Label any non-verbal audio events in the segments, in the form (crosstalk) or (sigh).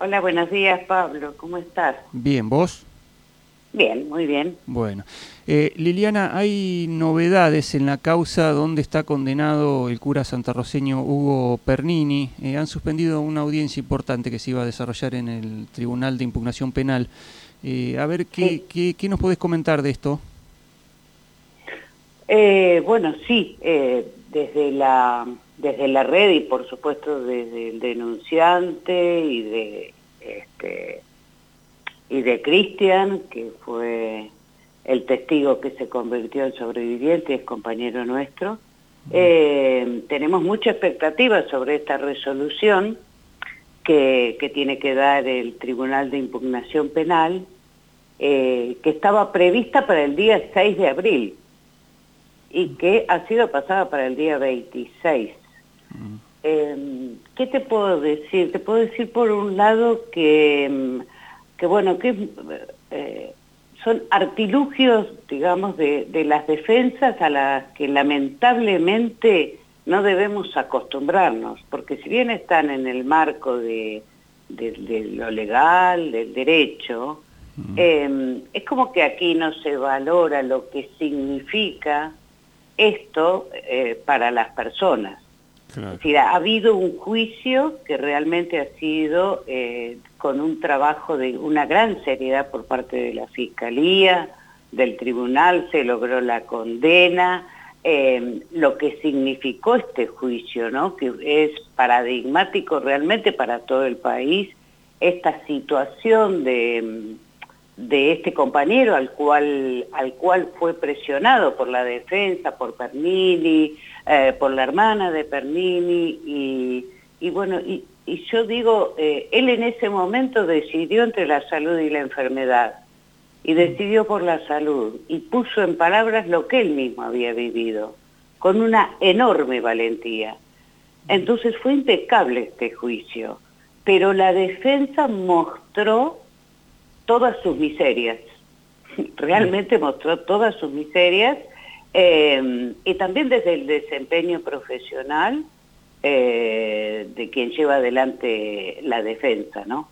Hola, buenos días, Pablo. ¿Cómo estás? Bien, ¿vos? Bien, muy bien. Bueno. Eh, Liliana, hay novedades en la causa donde está condenado el cura santarroceño Hugo Pernini. Eh, han suspendido una audiencia importante que se iba a desarrollar en el Tribunal de Impugnación Penal. Eh, a ver, ¿qué, qué, qué, nos podés comentar de esto? bueno, sí, desde la desde la red y por supuesto desde el denunciante y de este y de Cristian, que fue el testigo que se convirtió en sobreviviente, es compañero nuestro. Eh, tenemos mucha expectativa sobre esta resolución que, que, tiene que dar el Tribunal de Impugnación Penal, eh, que estaba prevista para el día 6 de abril y que ha sido pasada para el día 26. Eh, ¿Qué te puedo decir? Te puedo decir por un lado que, que bueno, que eh, son artilugios, digamos, de, de, las defensas a las que lamentablemente no debemos acostumbrarnos, porque si bien están en el marco de, de, de lo legal, del derecho, eh, es como que aquí no se valora lo que significa esto eh, para las personas. Claro. Ha habido un juicio que realmente ha sido eh, con un trabajo de una gran seriedad por parte de la Fiscalía, del Tribunal, se logró la condena, eh, lo que significó este juicio, ¿no? que es paradigmático realmente para todo el país, esta situación de, de este compañero al cual, al cual fue presionado por la defensa, por Pernini, eh, por la hermana de Pernini y, bueno, y, y, yo digo, eh, él en ese momento decidió entre la salud y la enfermedad y decidió por la salud y puso en palabras lo que él mismo había vivido, con una enorme valentía. Entonces fue impecable este juicio, pero la defensa mostró todas sus miserias, (laughs) realmente mostró todas sus miserias eh, y también desde el desempeño profesional eh, de quien lleva adelante la defensa, ¿no?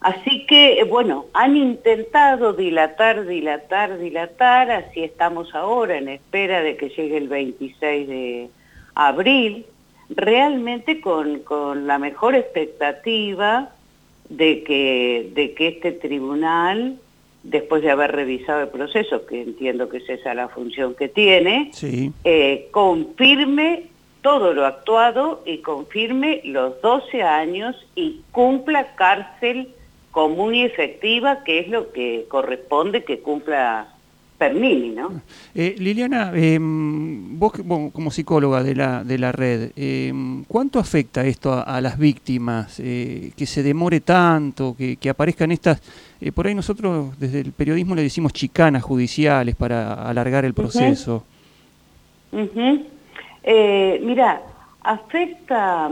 Así que, bueno, han intentado dilatar, dilatar, dilatar, así estamos ahora en espera de que llegue el 26 de abril, realmente con, con la mejor expectativa de que, de que este tribunal después de haber revisado el proceso, que entiendo que es esa la función que tiene, sí. eh, confirme todo lo actuado y confirme los 12 años y cumpla cárcel común y efectiva, que es lo que corresponde que cumpla Pernini, ¿no? Eh, Liliana, eh, vos bueno, como psicóloga de la, de la red, eh, ¿cuánto afecta esto a, a las víctimas? Eh, que se demore tanto, que, que aparezcan estas, eh, por ahí nosotros desde el periodismo le decimos chicanas judiciales para alargar el proceso. Uh -huh. -huh. mira, afecta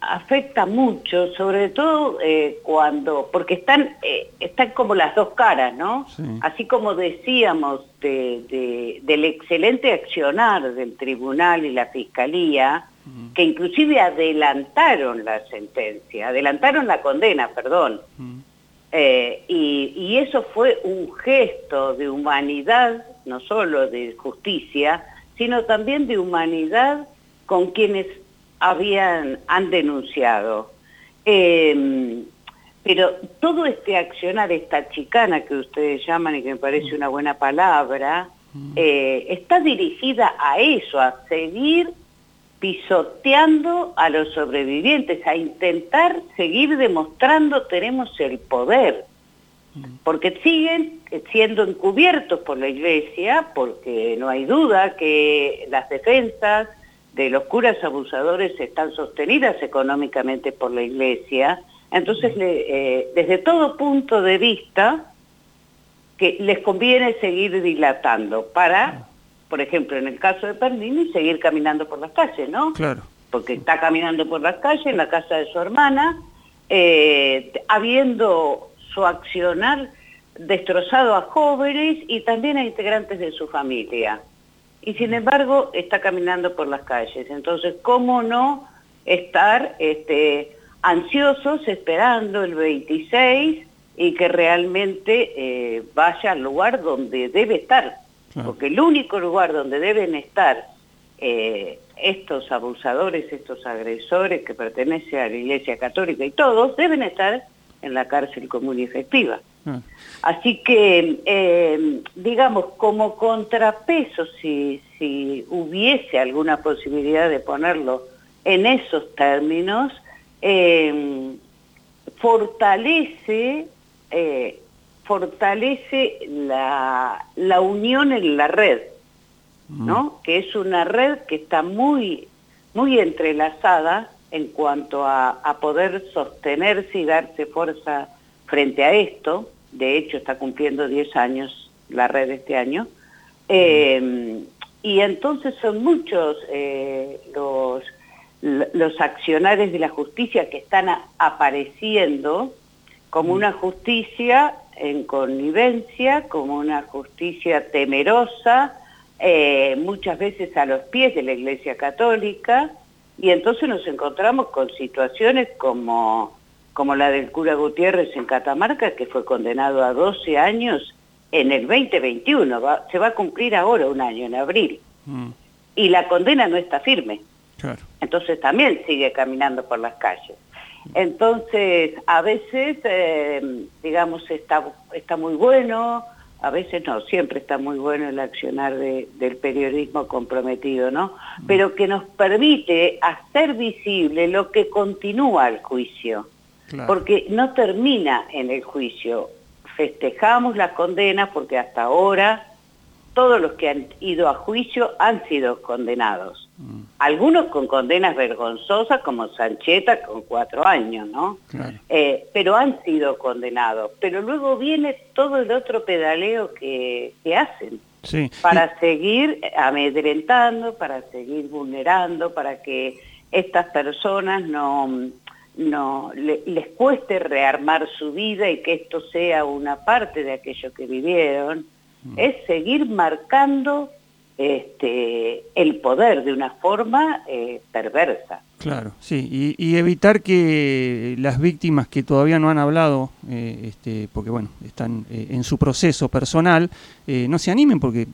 afecta mucho, sobre todo eh, cuando, porque están, eh, están como las dos caras, ¿no? Sí. Así como decíamos de, de, del excelente accionar del tribunal y la fiscalía, mm. que inclusive adelantaron la sentencia, adelantaron la condena, perdón. Mm. Eh, y, y eso fue un gesto de humanidad, no solo de justicia, sino también de humanidad con quienes habían, han denunciado. Eh, pero todo este accionar, esta chicana que ustedes llaman y que me parece una buena palabra, eh, está dirigida a eso, a seguir pisoteando a los sobrevivientes, a intentar seguir demostrando tenemos el poder, porque siguen siendo encubiertos por la iglesia, porque no hay duda que las defensas, de los curas abusadores están sostenidas económicamente por la Iglesia, entonces eh, desde todo punto de vista que les conviene seguir dilatando para, por ejemplo, en el caso de Pernini, seguir caminando por las calles, ¿no? Claro. Porque está caminando por las calles en la casa de su hermana, eh, habiendo su accionar destrozado a jóvenes y también a integrantes de su familia y sin embargo está caminando por las calles. Entonces, ¿cómo no estar este, ansiosos esperando el 26 y que realmente eh, vaya al lugar donde debe estar, porque el único lugar donde deben estar eh, estos abusadores, estos agresores que pertenecen a la Iglesia Católica y todos, deben estar en la cárcel común y efectiva. Ah. Así que, eh, digamos, como contrapeso, si, si hubiese alguna posibilidad de ponerlo en esos términos, eh, fortalece, eh, fortalece la, la unión en la red, ¿no? Mm. Que es una red que está muy, muy entrelazada en cuanto a, poder sostenerse y darse fuerza frente a esto. De hecho, está cumpliendo 10 años la red este año. Eh, y entonces son muchos eh, los, los accionarios de la justicia que están apareciendo como una justicia en connivencia, como una justicia temerosa, eh, muchas veces a los pies de la Iglesia Católica, y entonces nos encontramos con situaciones como, como la del cura Gutiérrez en Catamarca, que fue condenado a 12 años en el 2021, se va a cumplir ahora un año, en abril, mm. y la condena no está firme. Entonces también sigue caminando por las calles. Entonces, a veces, eh, digamos, está, está muy bueno, a veces no, siempre está muy bueno el accionar del periodismo comprometido, ¿no? Pero que nos permite hacer visible lo que continúa el juicio, porque no termina en el juicio. Festejamos la condena porque hasta ahora todos los que han ido a juicio han sido condenados. Mm. Algunos con condenas vergonzosas como Sancheta con cuatro años, ¿no? Eh, pero han sido condenados. Pero luego viene todo el otro pedaleo que, hacen. Para seguir amedrentando, para seguir vulnerando, para que estas personas no, no les cueste rearmar su vida y que esto sea una parte de aquello que vivieron es seguir marcando este, el poder de una forma eh, perversa. Claro, sí, y, evitar que las víctimas que todavía no han hablado, eh, este, porque bueno, están eh, en su proceso personal, no se animen porque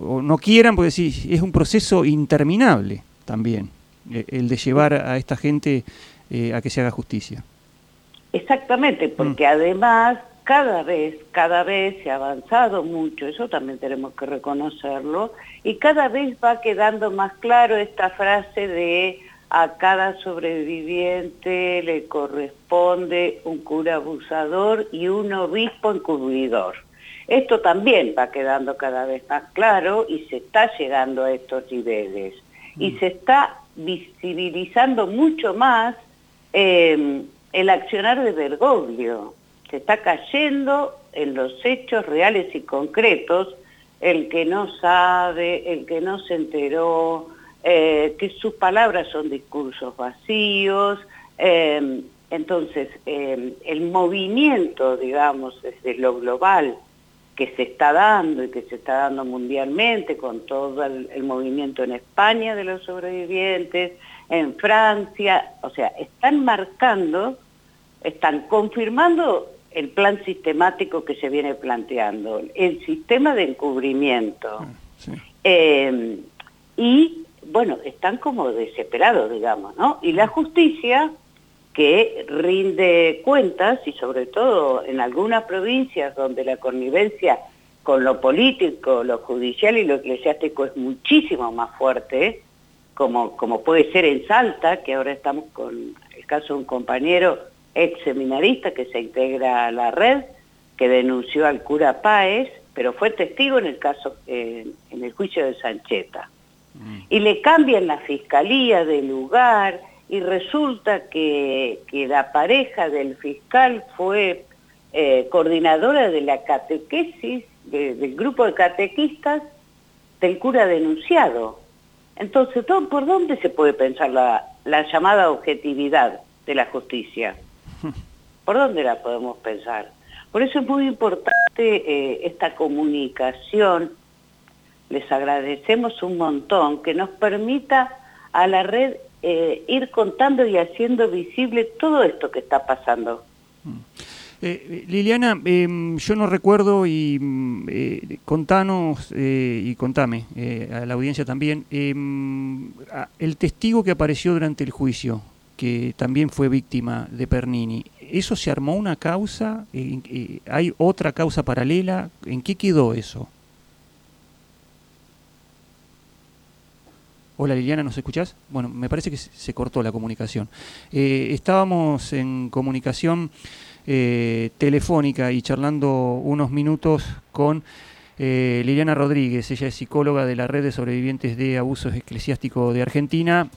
o no quieran, porque sí, es un proceso interminable también, el de llevar a esta gente a que se haga justicia. Exactamente, porque mm. además cada vez, cada vez se ha avanzado mucho, eso también tenemos que reconocerlo, y cada vez va quedando más claro esta frase de a cada sobreviviente le corresponde un cura abusador y un obispo encubridor. Esto también va quedando cada vez más claro y se está llegando a estos niveles. Y mm. se está visibilizando mucho más eh, el accionar de Bergoglio se está cayendo en los hechos reales y concretos, el que no sabe, el que no se enteró, eh, que sus palabras son discursos vacíos. Em, entonces, el movimiento, digamos, desde lo global que se está dando y que se está dando mundialmente con todo el movimiento en España de los sobrevivientes, en Francia, o sea, están marcando, están confirmando el plan sistemático que se viene planteando, el sistema de encubrimiento. Eh, y, bueno, están como desesperados, digamos, ¿no? Y la justicia, que rinde cuentas, y sobre todo en algunas provincias donde la connivencia con lo político, lo judicial y lo eclesiástico es muchísimo más fuerte, como, como puede ser en Salta, que ahora estamos con el caso de un compañero ex seminarista que se integra a la red, que denunció al cura Páez, pero fue testigo en el caso, en el juicio de Sancheta. Mm. Y le cambian la fiscalía del lugar y resulta que, la pareja del fiscal fue eh, coordinadora de la catequesis, del grupo de catequistas del cura denunciado. Entonces, ¿por dónde se puede pensar la, la llamada objetividad de la justicia? (laughs) ¿Por dónde la podemos pensar? Por eso es muy importante eh, esta comunicación. Les agradecemos un montón que nos permita a la red eh, ir contando y haciendo visible todo esto que está pasando. Mm. Eh, Liliana, em, yo no recuerdo y mm, eh, contanos y contame a la audiencia también, em, el testigo que apareció durante el juicio, que también fue víctima de Pernini, ¿eso se armó una causa? ¿Hay otra causa paralela? ¿En qué quedó eso? Hola Liliana, ¿nos escuchás? Bueno, me parece que se cortó la comunicación. Eh, estábamos en comunicación eh, telefónica y charlando unos minutos con eh, Liliana Rodríguez, ella es psicóloga de la Red de Sobrevivientes de Abusos Eclesiásticos de Argentina,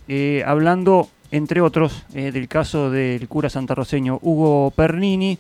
hablando, entre otros, del caso del cura santarroceño Hugo Pernini,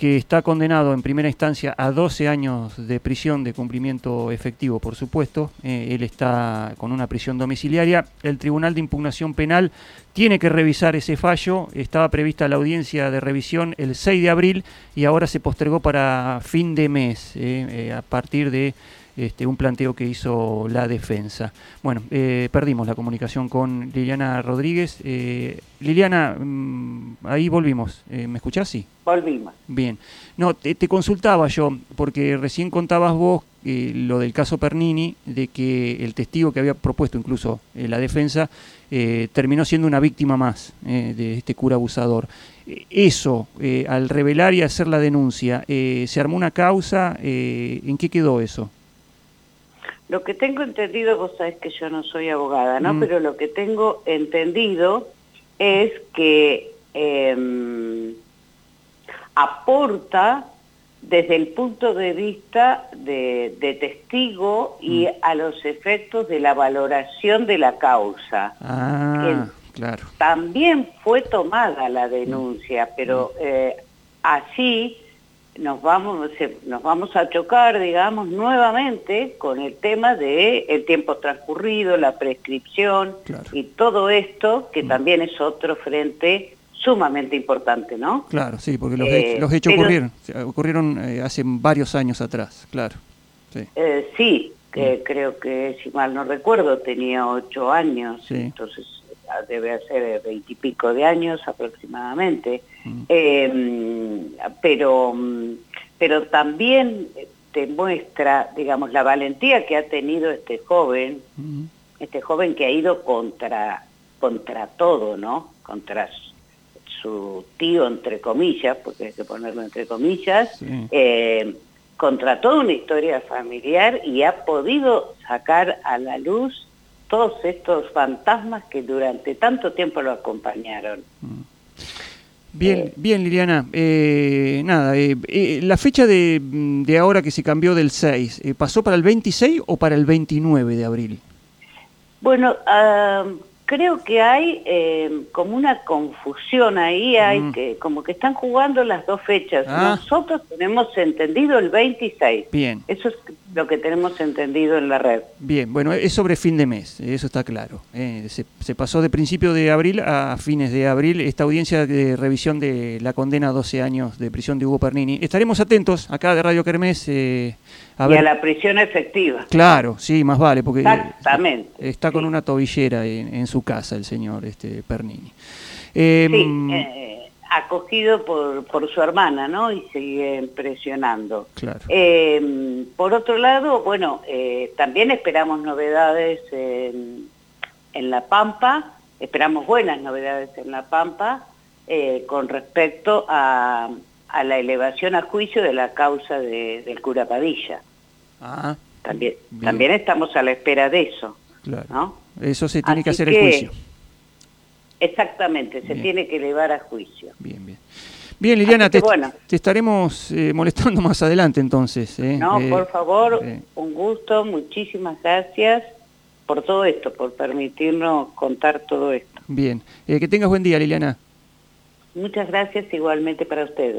que está condenado en primera instancia a 12 años de prisión de cumplimiento efectivo, por supuesto. Eh, él está con una prisión domiciliaria. El Tribunal de Impugnación Penal tiene que revisar ese fallo. Estaba prevista la audiencia de revisión el 6 de abril y ahora se postergó para fin de mes, eh, eh, a partir de este, un planteo que hizo la defensa. Bueno, eh, perdimos la comunicación con Liliana Rodríguez. Eh, Liliana, mm, ahí volvimos. Eh, ¿Me escuchás? Sí. Volvimos. Bien. No, te, consultaba yo, porque recién contabas vos lo del caso Pernini, de que el testigo que había propuesto incluso la defensa terminó siendo una víctima más de este cura abusador. Eso, al revelar y hacer la denuncia, ¿se armó una causa? ¿En qué quedó eso? Lo que tengo entendido, vos sabés que yo no soy abogada, ¿no? Mm. Pero lo que tengo entendido es que em, aporta desde el punto de vista de, testigo y mm. a los efectos de la valoración de la causa. Ah, claro. También fue tomada la denuncia, pero mm. eh, así nos vamos, nos vamos a chocar, digamos, nuevamente con el tema de el tiempo transcurrido, la prescripción y todo esto, que mm. también es otro frente sumamente importante, ¿no? Claro, sí, porque los, eh, hechos ocurrieron, ocurrieron eh, hace varios años atrás, claro. Sí, eh, sí que mm. creo que, si mal no recuerdo, tenía ocho años, entonces debe ser veintipico de años aproximadamente, em, pero, pero también te muestra, digamos, la valentía que ha tenido este joven, este joven que ha ido contra, contra todo, ¿no? Contra su tío, entre comillas, porque hay que ponerlo entre comillas, eh, contra toda una historia familiar y ha podido sacar a la luz todos estos fantasmas que durante tanto tiempo lo acompañaron. Mm. Bien, eh. bien Liliana. Eh, nada, eh, la fecha de, de, ahora que se cambió del 6, ¿pasó para el 26 o para el 29 de abril? Bueno, uh, creo que hay eh, como una confusión ahí, hay mm. que como que están jugando las dos fechas. Ah. Nosotros tenemos entendido el 26. Bien. Eso es lo que tenemos entendido en la red. Bien, bueno, es sobre fin de mes, eso está claro. Eh, se, pasó de principio de abril a fines de abril esta audiencia de revisión de la condena a 12 años de prisión de Hugo Pernini. Estaremos atentos acá de Radio Kermés. Eh, y a la prisión efectiva. Claro, sí, más vale, porque Exactamente, está con una tobillera en, su casa el señor este Pernini. Em, sí, eh, acogido por, por su hermana, ¿no? Y sigue presionando. Claro. Em, por otro lado, bueno, eh, también esperamos novedades en, en, La Pampa, esperamos buenas novedades en La Pampa eh, con respecto a, a la elevación a juicio de la causa de, del cura Padilla. Ah, también, también estamos a la espera de eso. Claro. Eso se tiene que hacer el juicio. Exactamente, se tiene que elevar a juicio. Bien, bien. Bien, Liliana, te, estaremos eh, molestando (laughs) más adelante entonces. ¿eh? No, eh, por favor, un gusto, muchísimas gracias por todo esto, por permitirnos contar todo esto. Bien, que tengas buen día, Liliana. Muchas gracias igualmente para ustedes.